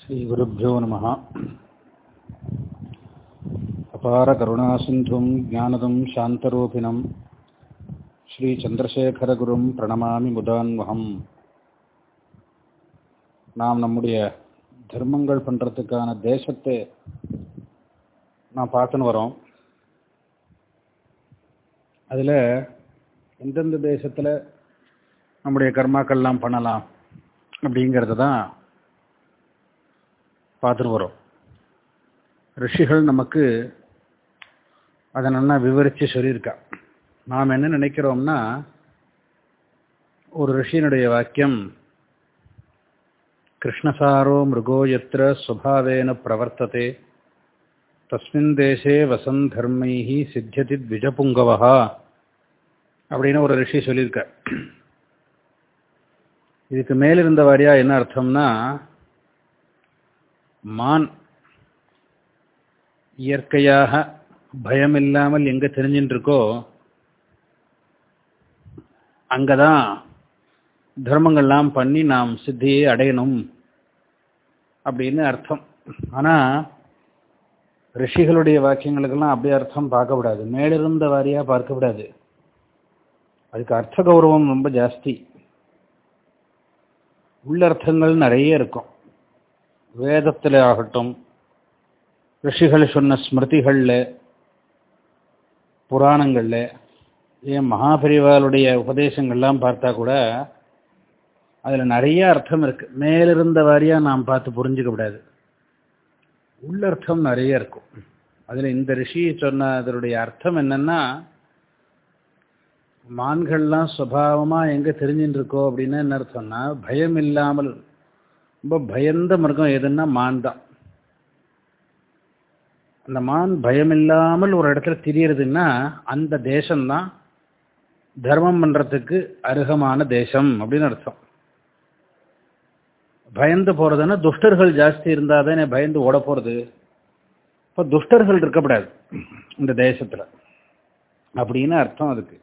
ஸ்ரீ ஸ்ரீகுருப்போ நம. அபார கருணாசிந்தும் ஜானதம் சாந்தரூபிணம். ஸ்ரீச்சந்திரசேகரகுரும் பிரணமாமி முதான்வகம். நாம் நம்முடைய தர்மங்கள் பண்ணுறதுக்கான தேசத்தை நாம் பார்த்துன்னு வரோம். அதில் எந்தெந்த தேசத்தில் நம்முடைய கர்மாக்கள்லாம் பண்ணலாம் அப்படிங்கிறது தான் பார்த்துட்டு வரோம். ரிஷிகள் நமக்கு அதை நல்லா விவரித்து சொல்லியிருக்கா. நாம் என்ன நினைக்கிறோம்னா ஒரு ரிஷியினுடைய வாக்கியம் கிருஷ்ணசாரோ மிருகோ எத்திர சுபாவேன பிரவர்த்ததே தஸ்மின் தேசே வசன் தர்மைஹி சித்தியதி த்விஜபுங்கவா அப்படின்னு ஒரு ரிஷி சொல்லியிருக்கார். இதுக்கு மேலிருந்த வாரியா என்ன அர்த்தம்னா மான் இயற்கையாக பயம் இல்லாமல் எங்க தெரிஞ்சுட்டு இருக்கோ அங்கதான் தர்மங்கள்லாம் பண்ணி நாம் சித்தியை அடையணும் அப்படின்னு அர்த்தம். ஆனா ரிஷிகளுடைய வாக்கியங்களுக்கெல்லாம் அப்படி அர்த்தம் பார்க்கக்கூடாது. மேலிருந்த வாரியா பார்க்கக்கூடாது. அதுக்கு அர்த்த கௌரவம் ரொம்ப ஜாஸ்தி. உள்ளர்த்தங்கள் நிறைய இருக்கும். வேதத்தில் ஆகட்டும் ரிஷிகள் சொன்ன ஸ்மிருதிகளில் புராணங்களில் ஏன் மகாபரிவாளுடைய உபதேசங்கள்லாம் பார்த்தா கூட அதில் நிறைய அர்த்தம் இருக்கு. மேலிருந்த வாரியாக நாம் பார்த்து புரிஞ்சுக்க கூடாது. உள்ளர்த்தம் நிறைய இருக்கும். அதில் இந்த ரிஷி சொன்ன அதனுடைய அர்த்தம் என்னன்னா மான்கள்லாம் சுவாவமாக எங்கே தெரிஞ்சுட்டு இருக்கோ அப்படின்னு என்ன அர்த்தம்னா பயம் இல்லாமல் ரொம்ப பயந்த மிருகம் எதுன்னா மான் தான் அந்த மான் பயம் இல்லாமல் ஒரு இடத்துல திரியறதுன்னா அந்த தேசம்தான் தர்மம் பண்றதுக்கு அருகமான தேசம் அப்படின்னு அர்த்தம். பயந்து போறதுன்னா துஷ்டர்கள் ஜாஸ்தி இருந்தாதானே பயந்து ஓட போறது. இப்போ துஷ்டர்கள் இருக்கப்படாது இந்த தேசத்தில். அப்படின்னு அர்த்தம் அதுக்கு.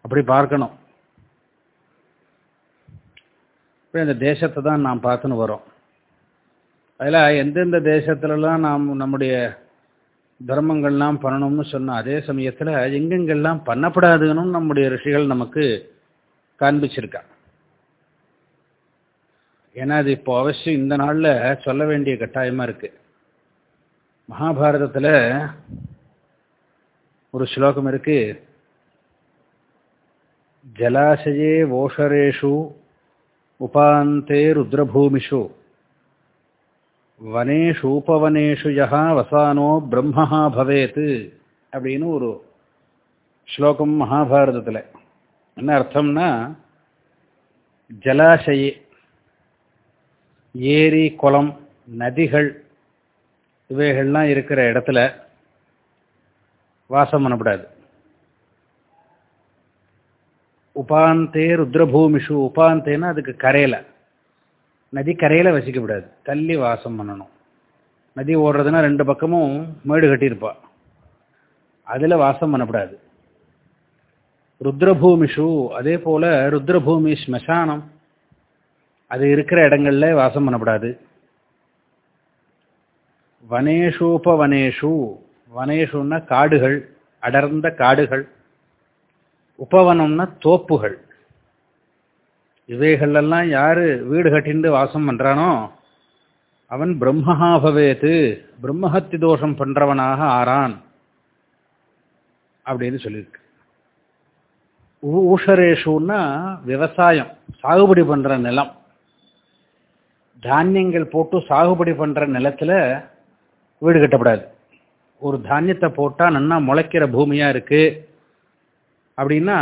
அப்படி பார்க்கணும். இப்போ இந்த தேசத்தை தான் நாம் பார்த்துன்னு வரோம் அதில் எந்தெந்த தேசத்துலலாம் நாம் நம்முடைய தர்மங்கள்லாம் பண்ணணும்னு சொன்ன அதே சமயத்தில் எங்கெங்கெல்லாம் பண்ணப்படாதுன்னு நம்முடைய ரிஷிகள் நமக்கு காண்பிச்சிருக்கா. ஏன்னா அது இப்போ அவசியம் இந்த நாளில் சொல்ல வேண்டிய கட்டாயமாக இருக்கு. மகாபாரதத்தில் ஒரு ஸ்லோகம் இருக்கு. ஜலாசயே ஓஷரேஷு உபாந்தே ருத்ரபூமிஷு வனேஷு உபவனேஷு யா வசானோ பிரம்மஹா பவேத் அப்படின்னு ஒரு ஸ்லோகம் மகாபாரதத்தில். என்ன அர்த்தம்னா ஜலாசய ஏரி குளம் நதிகள் இவைகள்லாம் இருக்கிற இடத்துல வாசம் பண்ணப்படாது. உபாந்தே ருத்ரபூமிஷு. உபாந்தேன்னா அதுக்கு கரையில். நதி கரையில் வசிக்கப்படாது தள்ளி வாசம் பண்ணணும். நதி ஓடுறதுன்னா ரெண்டு பக்கமும் மேடு கட்டியிருப்பா. அதில் வாசம் பண்ணப்படாது ருத்ரபூமிஷு அதே போல் ருத்ரபூமி ஸ்மசானம். அது இருக்கிற இடங்கள்ல வாசம் பண்ணப்படாது வனேஷூபவனேஷு. வனேஷுன்னா காடுகள் அடர்ந்த காடுகள். உபவனம்னா தோப்புகள். இவைகளெல்லாம் யாரு வீடு கட்டிண்டு வாசம் பண்றானோ அவன் பிரம்மஹா பவேத்து பிரம்மஹத்தி தோஷம் பண்றவனாக ஆறான். அப்படின்னு சொல்லியிருக்கு. ஊஷரேஷுன்னா விவசாயம் சாகுபடி பண்ற நிலம். தானியங்கள் போட்டு சாகுபடி பண்ற நிலத்துல வீடு கட்டப்படாது. ஒரு தானியத்தை போட்டா நன்னா முளைக்கிற பூமியா இருக்கு. அப்படின்னா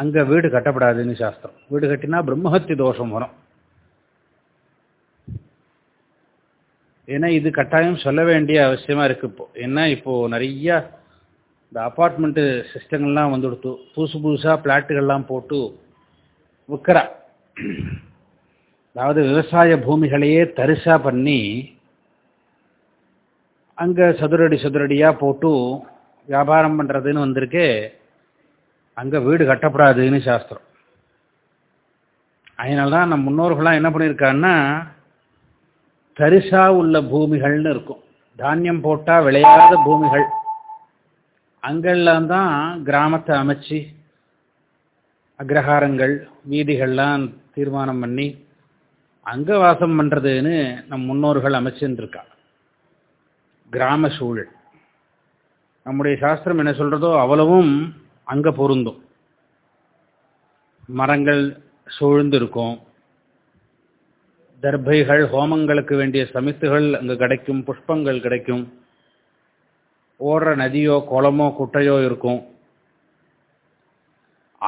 அங்கே வீடு கட்டப்படாதுன்னு சாஸ்திரம். வீடு கட்டினா பிரம்மஹத்தி தோஷம் வரும். ஏன்னா இது கட்டாயம் சொல்ல வேண்டிய அவசியமா இருக்கு இப்போ. ஏன்னா இப்போ நிறைய இந்த அப்பார்ட்மெண்ட்டு சிஸ்டங்கள்லாம் வந்துடுத்து. புதுசு புதுசாக பிளாட்டுகள்லாம் போட்டு விற்கிறா அதாவது விவசாய பூமிகளையே தரிசா பண்ணி அங்கே சதுரடி சதுரடியாக போட்டு வியாபாரம் பண்ணுறதுன்னு வந்திருக்கு. அங்கே வீடு கட்டப்படாதுன்னு சாஸ்திரம். அதனால தான் நம்ம முன்னோர்கள்லாம் என்ன பண்ணியிருக்காங்கன்னா தரிசா உள்ள பூமிகள்னு இருக்கும். தானியம் போட்டால் விளையாத பூமிகள். அங்கெல்லாம் தான் கிராமத்தை அமைச்சு அக்ரஹாரங்கள் வீதிகள்லாம் தீர்மானம் பண்ணி அங்கே வாசம் பண்ணுறதுன்னு நம் முன்னோர்கள் அமைச்சுருக்கா கிராம சூழல். நம்முடைய சாஸ்திரம் என்ன சொல்கிறதோ அவ்வளவும் அங்கே பொருந்தும். மரங்கள் சூழ்ந்து இருக்கும் தர்பைகள் ஹோமங்களுக்கு வேண்டிய சமித்துகள் அங்கே கிடைக்கும் புஷ்பங்கள் கிடைக்கும். ஓடுற நதியோ குளமோ குட்டையோ இருக்கும்.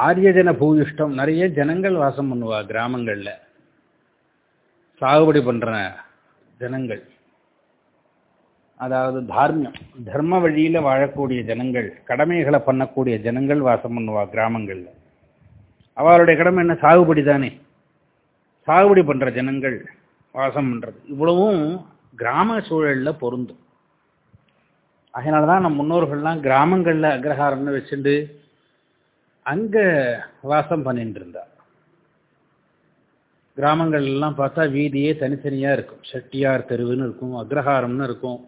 ஆரியஜன பூயிஷ்டம் நிறைய ஜனங்கள் வாசம் பண்ணுவா கிராமங்களில். சாகுபடி பண்ணுற ஜனங்கள். அதாவது தார்மியம். தர்ம வழியில் வாழக்கூடிய ஜனங்கள் கடமைகளை பண்ணக்கூடிய ஜனங்கள் வாசம் பண்ணுவா கிராமங்களில். அவளுடைய கடமை என்ன? சாகுபடி தானே. சாகுபடி பண்ணுற ஜனங்கள் வாசம் பண்ணுறது இவ்வளவும் கிராம சூழலில் பொருந்தும். அதனால தான் நம்ம முன்னோர்கள்லாம் கிராமங்களில் அக்ரஹாரம்னு வச்சுட்டு அங்கே வாசம் பண்ணிட்டு இருந்தா கிராமங்கள்லாம் பார்த்தா வீதியே தனித்தனியாக இருக்கும். செட்டியார் தெருவுன்னு இருக்கும் அக்ரஹாரம்னு இருக்கும்.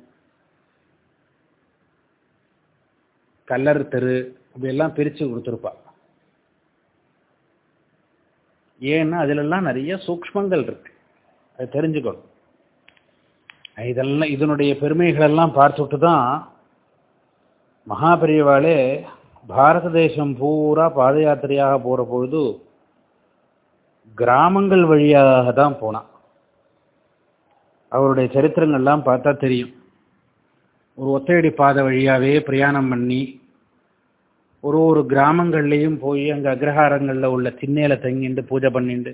கல்லர் தெரு இப்படியெல்லாம் பிரித்து கொடுத்துருப்பா. ஏன்னா அதிலெல்லாம் நிறைய சூக்ஷ்மங்கள் இருக்கு. அது தெரிஞ்சுக்கணும். இதெல்லாம் இதனுடைய பெருமைகளெல்லாம் பார்த்துட்டு தான் மகாபெரியவாளே பாரத தேசம் பூரா பாத யாத்திரையாக போகிற பொழுது கிராமங்கள் வழியாக தான் போனான். அவருடைய சரித்திரங்கள்லாம் பார்த்தா தெரியும். ஒரு ஒத்தையடி பாதை வழியாகவே பிரயாணம் பண்ணி ஒரு ஒரு கிராமங்கள்லேயும் போய் அங்கே அக்ரஹாரங்களில் உள்ள திண்ணையில் தங்கிண்டு பூஜை பண்ணிண்டு.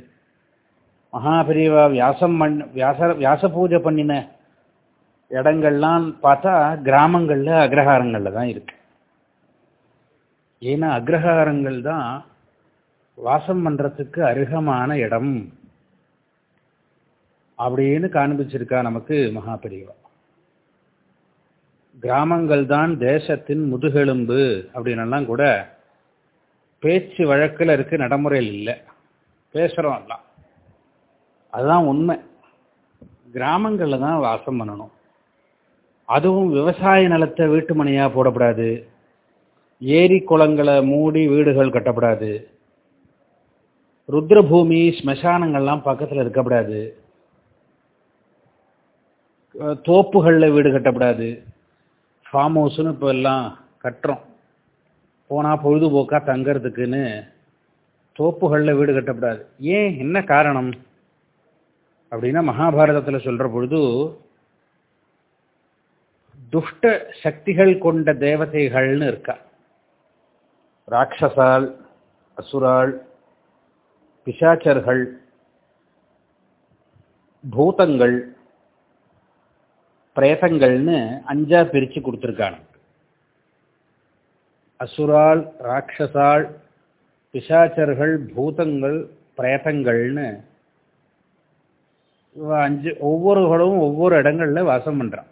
மகாபிரிவா வியாசம் பண் வியாச வியாச பூஜை பண்ணின இடங்கள்லாம் பார்த்தா கிராமங்களில் அக்ரஹாரங்களில் தான் இருக்கு. ஏன்னா அக்ரஹாரங்கள் தான் வாசம் பண்ணுறதுக்கு அருகமான இடம். அப்படின்னு காண்பிச்சிருக்கா நமக்கு மகாபிரிவா கிராமங்கள் தான் தேசத்தின் முதுகெலும்பு அப்படின்னெல்லாம் கூட பேச்சு வழக்கில் இருக்கு நடைமுறையில் இல்லை. பேசுகிறோம் எல்லாம். அதுதான் உண்மை. கிராமங்களில் தான் வாசம் பண்ணணும். அதுவும் விவசாய நிலத்தை வீட்டு மனையாக போடக்கூடாது ஏரி குளங்களை மூடி வீடுகள் கட்டப்படாது. ருத்ரபூமி ஸ்மசானங்கள்லாம் பக்கத்தில் இருக்கக்கூடாது. தோப்புகளில் வீடு கட்டப்படாது. ஃபார்ம் ஹவுஸ்னு இப்போ எல்லாம் கட்டுறோம். போனால் பொழுதுபோக்காக தங்கிறதுக்குன்னு தோப்புகளில் வீடு கட்டப்படாது. ஏன்? என்ன காரணம்? அப்படின்னா மகாபாரதத்தில் சொல்கிற பொழுது துஷ்ட சக்திகள் கொண்ட தேவதைகள்னு இருக்கா. ராட்சசால் அசுரால் பிசாச்சர்கள் பூதங்கள் பிரேதங்கள்னு அஞ்சா பிரித்து கொடுத்துருக்காங்க. அசுரால் ராட்சசால் பிசாச்சர்கள் பூதங்கள் பிரேதங்கள்னு அஞ்சு ஒவ்வொருகளும் ஒவ்வொரு இடங்கள்ல வாசம் பண்றான்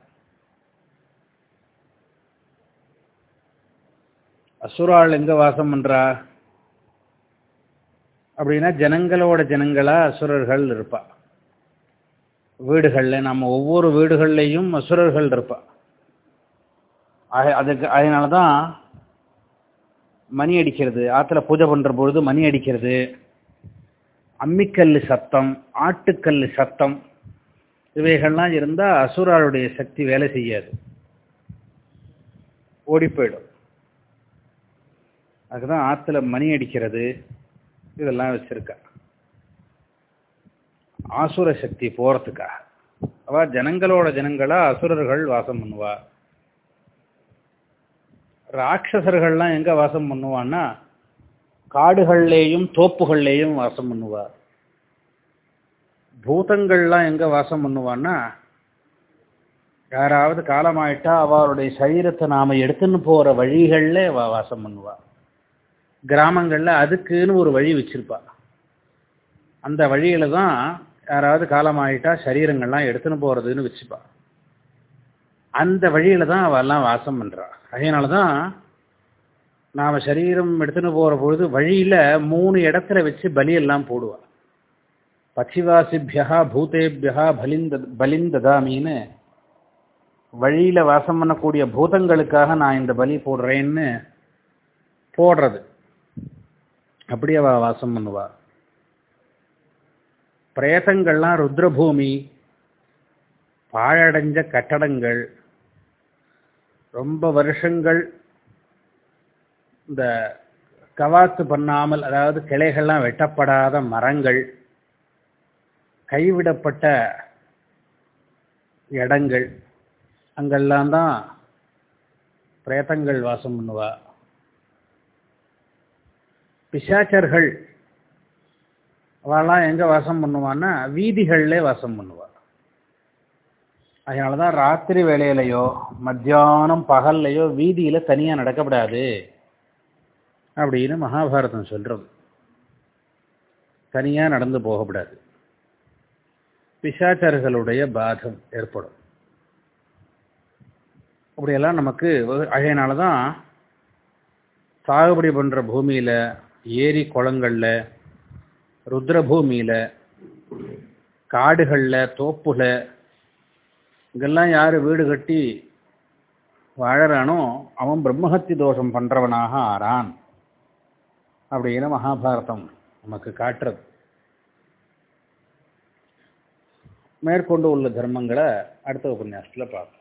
அசுரால் எங்க வாசம் பண்றா? அப்படின்னா ஜனங்களோட ஜனங்களா அசுரர்கள் இருப்பா. வீடுகளில் நம்ம ஒவ்வொரு வீடுகள்லையும் அசுரர்கள் இருப்பா. அதுக்கு அதனால தான் மணி அடிக்கிறது. ஆற்றுல பூஜை பண்ணுற பொழுது மணி அடிக்கிறது. அம்மிக்கல் சத்தம் ஆட்டுக்கல் சத்தம் இவைகள்லாம் இருந்தால் அசுராளுடைய சக்தி வேலை செய்யாது. ஓடி போயிடும். அதுதான் ஆற்றுல மணி அடிக்கிறது. இதெல்லாம் வச்சுருக்கேன் ஆசுர சக்தி போறதுக்காக. அவ ஜனங்களோட ஜனங்களா அசுரர்கள் வாசம் பண்ணுவா. ராட்சசர்கள்லாம் எங்க வாசம் பண்ணுவான்னா காடுகள்லேயும் தோப்புகள்லேயும் வாசம் பண்ணுவா. பூதங்கள்லாம் எங்க வாசம் பண்ணுவான்னா யாராவது காலமாயிட்டா அவருடைய சரீரத்தை நாம எடுத்துன்னு போற வழிகள்ல வாசம் பண்ணுவா. கிராமங்கள்ல அதுக்குன்னு ஒரு வழி வச்சிருப்பா. அந்த வழியில தான் யாராவது காலமாயிட்டா சரீரங்கள்லாம் எடுத்துன்னு போறதுன்னு வச்சுப்பா. அந்த வழியில தான் அவெல்லாம் வாசம் பண்றா. அதனால தான் நாம சரீரம் எடுத்துன்னு போற பொழுது வழியில மூணு இடத்துல வச்சு பலியெல்லாம் போடுவா. பச்சிவாசிபியா பூதேபியா பலிந்த பலிந்ததாமின்னு வழியில வாசம் பண்ணக்கூடிய பூதங்களுக்காக நான் இந்த பலி போடுறேன்னு போடுறது. அப்படி அவ வாசம் பண்ணுவா. பிரேதங்கள்லாம் ருத்ரபூமி பாழடைஞ்ச கட்டடங்கள் ரொம்ப வருஷங்கள் இந்த கவாத்து பண்ணாமல் அதாவது கிளைகள்லாம் வெட்டப்படாத மரங்கள் கைவிடப்பட்ட இடங்கள் அங்கெல்லாம் தான் பிரேதங்கள் வாசம் பண்ணுவா. பிசாச்சர்கள் அவெல்லாம் எங்கே வாசம் பண்ணுவான்னா வீதிகளிலே வாசம் பண்ணுவாள். அதனால தான் ராத்திரி வேளையிலையோ மத்தியானம் பகல்லையோ வீதியில் தனியாக நடக்கப்படாது அப்படின்னு மகாபாரதம் சொல்கிறது தனியாக நடந்து போகக்கூடாது பிசாச்சர்களுடைய பாதம் ஏற்படும். அப்படியெல்லாம் நமக்கு அதனால தான் சாகுபடி பண்ணுற பூமியில் ஏரி குளங்களில் ருத்ரபூமியில் காடுகளில் தோப்புல இங்கெல்லாம் யார் வீடு கட்டி வாழறானோ அவன் பிரம்மஹத்தி தோஷம் பண்ணுறவனாக ஆறான். அப்படின்னு மகாபாரதம் நமக்கு காட்டுறது. மேற்கொண்டு உள்ள தர்மங்களை அடுத்த உபன்யாசத்தில் பார்ப்போம்.